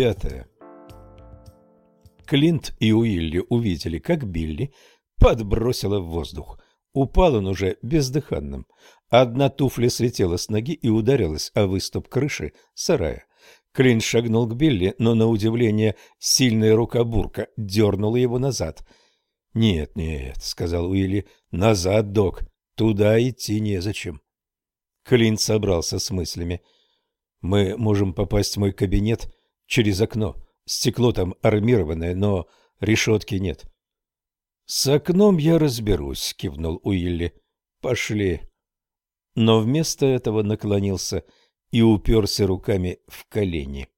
Пятое. Клинт и Уилли увидели, как Билли подбросила в воздух. Упал он уже бездыханным. Одна туфля слетела с ноги и ударилась о выступ крыши сарая. Клинт шагнул к Билли, но, на удивление, сильная рука Бурка дернула его назад. «Нет, нет», — сказал Уилли, — «назад, док, туда идти незачем». Клинт собрался с мыслями. «Мы можем попасть в мой кабинет через окно. Стекло там армированное, но решетки нет». «С окном я разберусь», — кивнул Уилли. «Пошли». Но вместо этого наклонился и уперся руками в колени.